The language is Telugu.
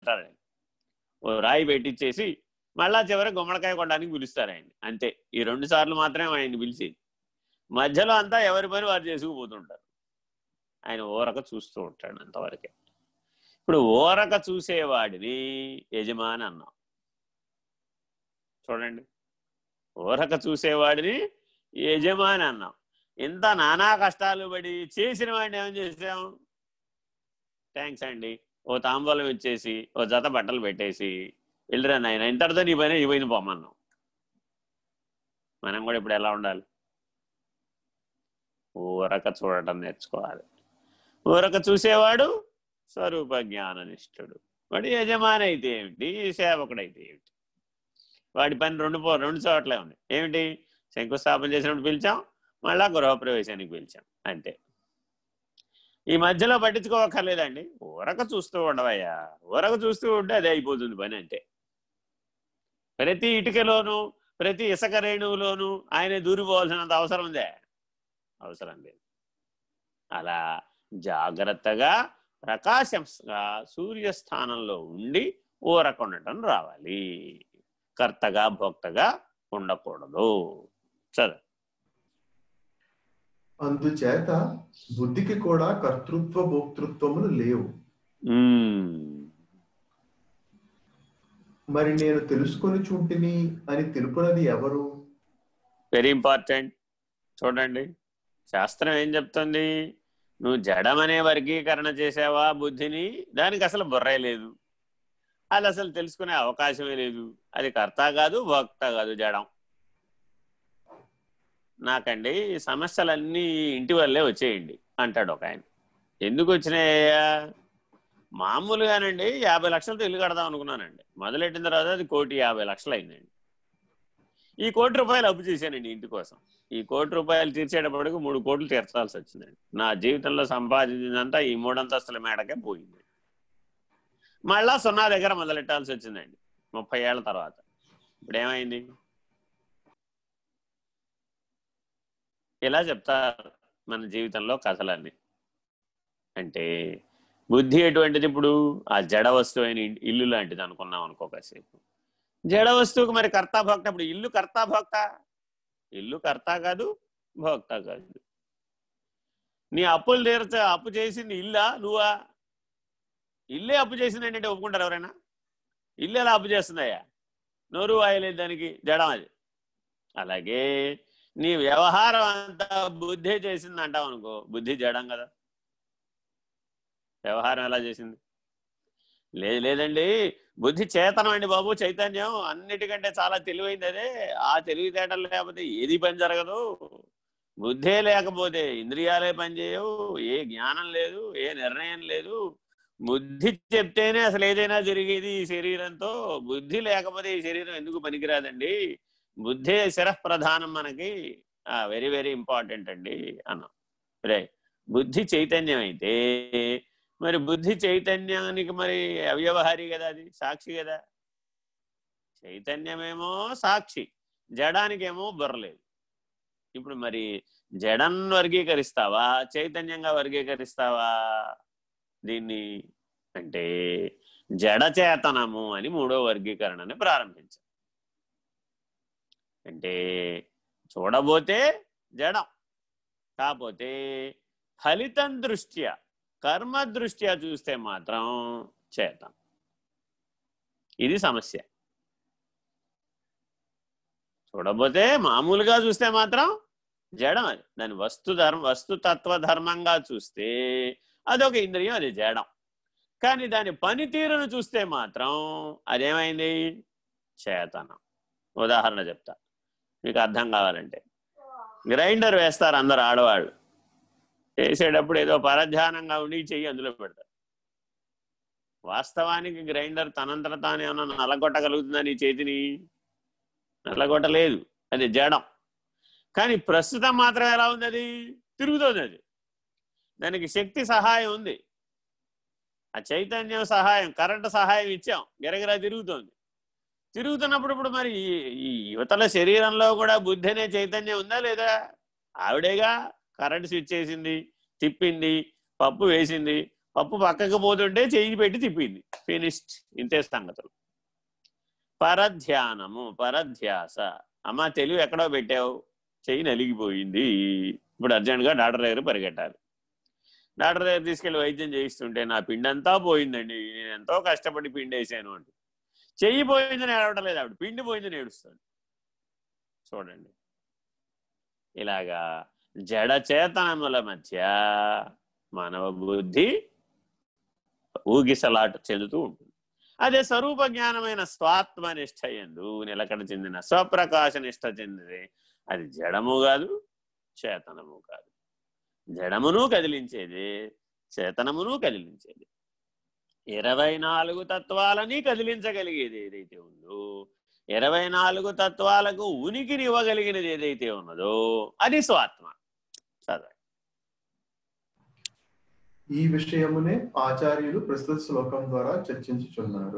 అంటారు ఆయన ఓ రాయి పెట్టించేసి మళ్ళా చివరి గుమ్మడికాయ కొనడానికి పిలుస్తారు ఆయన అంతే. ఈ రెండు సార్లు మాత్రమే ఆయన్ని పిలిచేది. మధ్యలో అంతా ఎవరి పని వారు చేసుకుపోతుంటారు. ఆయన ఓరక చూస్తూ ఉంటాడు అంతవరకే. ఇప్పుడు ఓరక చూసేవాడిని యజమాని అన్నాం. చూడండి. ఓరక చూసేవాడిని యజమాని అన్నాం. ఇంత నానా కష్టాలు పడి చేసిన వాడిని ఏమని చేసాం? థ్యాంక్స్ అండి. ఓ తాంబూలం ఇచ్చేసి ఓ జత బట్టలు పెట్టేసి వెళ్ళిరా నాయన ఇంతటితో నీ పైన ఈ పోమన్నాం మనం కూడా ఇప్పుడు ఎలా ఉండాలి? ఊరక చూడటం నేర్చుకోవాలి. ఊరక చూసేవాడు స్వరూప జ్ఞాననిష్ఠుడు. వాడు యజమాని అయితే ఏమిటి? సేవకుడు అయితే ఏమిటి? వాడి పని రెండు పో రెండు చోట్లే ఉంది ఏమిటి? శంకుస్థాపన చేసినప్పుడు పిలిచాం మళ్ళా గృహప్రవేశానికి పిలిచాం. అంతే. ఈ మధ్యలో పట్టించుకోవక్కర్లేదండి. ఊరక చూస్తూ ఉండవయ్యా. ఊరక చూస్తూ ఉంటే అదే అయిపోతుంది పని అంటే ప్రతి ఇటుకలోనూ ప్రతి ఇసుక రేణువులోనూ ఆయన దూరిపోవాల్సినంత అవసరం ఉందే? అవసరం లేదు. అలా జాగ్రత్తగా ప్రకాశంగా సూర్యస్థానంలో ఉండి ఊరకొండటం రావాలి. కర్తగా భోక్తగా ఉండకూడదు. చదువు. అందుచేత బుద్ధికి కూడా కర్తృత్వ భోక్తృత్వములు లేవు. మరి నేను తెలుసుకొని చుంటిని అని తెలుపునది ఎవరు? వెరీ ఇంపార్టెంట్ చూడండి. శాస్త్రం ఏం చెప్తుంది? నువ్వు జడమనే వర్గీకరణ చేసావా బుద్ధిని? దానికి అసలు బుర్రే లేదు. అది అసలు తెలుసుకునే అవకాశమే లేదు. అది కర్త కాదు భోక్త కాదు జడం. నాకండి సమస్యలన్నీ ఇంటి వల్లే వచ్చేయండి అంటాడు ఒక ఆయన. ఎందుకు వచ్చినాయ్యా? మామూలుగానండి యాభై లక్షలతో ఇల్లు కడదాం అనుకున్నానండి. మొదలెట్టిన తర్వాత అది కోటి యాభై లక్షలు అయిందండి. ఈ కోటి రూపాయలు అప్పు చేశానండి ఇంటి కోసం. ఈ కోటి రూపాయలు తీర్చేటప్పటికి మూడు కోట్లు తీర్చాల్సి వచ్చిందండి. నా జీవితంలో సంపాదించిందంతా ఈ మూడంతస్తుల మేడకే పోయింది. మళ్ళా సున్నా దగ్గర మొదలెట్టాల్సి వచ్చిందండి ముప్పై ఏళ్ళ తర్వాత. ఇప్పుడు ఏమైంది ఇలా చెప్తారు మన జీవితంలో కథలన్నీ? అంటే బుద్ధి ఎటువంటిది ఇప్పుడు? ఆ జడ వస్తువు అయిన ఇల్లు లాంటిది అనుకున్నాం అనుకో కాసేపు. జడ వస్తువుకు మరి కర్త భోక్త? ఇప్పుడు ఇల్లు కర్త భోక్త? ఇల్లు కర్త కాదు భోక్త కాదు. నీ అప్పులు తీర్చ అప్పు చేసింది ఇల్లా నువ్వా? ఇల్లే అప్పు చేసింది ఏంటంటే ఒప్పుకుంటారు ఎవరైనా? ఇల్లు ఎలా అప్పు చేస్తుందయ్యా? నోరు వాయలేదు దానికి జడం అది. అలాగే నీ వ్యవహారం అంతా బుద్ధి చేసింది అంటావు అనుకో. బుద్ధి చేయడం కదా. వ్యవహారం ఎలా చేసింది? లేదు లేదండి. బుద్ధి చేతనం అండి బాబు చైతన్యం. అన్నిటికంటే చాలా తెలివైంది అదే. ఆ తెలివితేటలు లేకపోతే ఏది పని జరగదు. బుద్ధే లేకపోతే ఇంద్రియాలే పనిచేయవు ఏ జ్ఞానం లేదు ఏ నిర్ణయం లేదు. బుద్ధి చెప్తేనే అసలు ఏదైనా జరిగేది ఈ శరీరంతో. బుద్ధి లేకపోతే ఈ శరీరం ఎందుకు పనికిరాదండి? బుద్ధే శిరఃప్రధానం మనకి వెరీ వెరీ ఇంపార్టెంట్ అండి అన్నాం. రే బుద్ధి చైతన్యం అయితే మరి బుద్ధి చైతన్యానికి మరి అవ్యవహారి కదా అది సాక్షి కదా? చైతన్యమేమో సాక్షి జడానికేమో బుర్రలేదు ఇప్పుడు మరి జడం వర్గీకరిస్తావా చైతన్యంగా వర్గీకరిస్తావా? దీన్ని అంటే జడచేతనము అని మూడో వర్గీకరణని ప్రారంభించాం. అంటే చూడబోతే జడం కాకపోతే ఫలితం దృష్ట్యా కర్మ దృష్ట్యా చూస్తే మాత్రం చేతం ఇది సమస్య. చూడబోతే మామూలుగా చూస్తే మాత్రం జడం అది. దాని వస్తు ధర్మ వస్తుతత్వ ధర్మంగా చూస్తే అదొక ఇంద్రియం అది జడం. కానీ దాని పనితీరును చూస్తే మాత్రం అదేమైంది? చేతనం. ఉదాహరణ చెప్తా. మీకు అర్థం కావాలంటే. గ్రైండర్ వేస్తారు అందరు ఆడవాళ్ళు. చేసేటప్పుడు ఏదో పరధ్యానంగా ఉండి చెయ్యి అందులో పెడతారు. వాస్తవానికి గ్రైండర్ తనంతట తాను ఏమన్నా నల్లగొట్టగలుగుతుందా నీ చేతిని? నల్లగొట్టలేదు అది జడం. కానీ ప్రస్తుతం మాత్రం ఎలా ఉంది అది? తిరుగుతుంది అది. దానికి శక్తి సహాయం ఉంది. ఆ చైతన్యం సహాయం కరెంటు సహాయం ఇచ్చాం. గిరగిరా తిరుగుతోంది. తిరుగుతున్నప్పుడు ఇప్పుడు మరి ఈ యువతల శరీరంలో కూడా బుద్ధి అనే చైతన్యం ఉందా లేదా? ఆవిడేగా కరెంట్ స్విచ్ చేసింది తిప్పింది పప్పు వేసింది పప్పు పక్కకు పోతుంటే చేయి పెట్టి తిప్పింది. ఫినిష్డ్. ఇంతే సంగతులు. పరధ్యానము పరధ్యాస. అమ్మ తెలివి ఎక్కడో పెట్టావు. చెయ్యి నలిగిపోయింది. ఇప్పుడు అర్జెంటుగా డాక్టర్ దగ్గర పరిగెట్టాలి. డాక్టర్ దగ్గర తీసుకెళ్ళి వైద్యం చేయిస్తుంటే నా పిండి అంతా పోయిందండి. నేను ఎంతో కష్టపడి పిండి వేసాను చెయ్యి పోయిందని ఏడవడం లేదు ఆవిడ. పిండి పోయిందని ఏడుస్తాడు. చూడండి. ఇలాగా జడచేతనముల మధ్య మానవ బుద్ధి ఊగిసలాట చెందుతూ ఉంటుంది. అదే స్వరూప జ్ఞానమైన స్వాత్మ నిష్ట ఎందు నిలకడ చెందిన స్వప్రకాశ నిష్ట చెందినది అది జడము కాదు చేతనము కాదు. జడమును కదిలించేది చేతనమును కదిలించేది. ఇరవై నాలుగు తత్వాలని కదిలించగలిగేది ఏదైతే ఉందో ఇరవై నాలుగు తత్వాలకు ఉనికిని ఇవ్వగలిగినది ఏదైతే ఉన్నదో అది స్వాత్మ. చదవండి. ఈ విషయమునే ఆచార్యులు ప్రస్తుత శ్లోకం ద్వారా చర్చించుచున్నారు.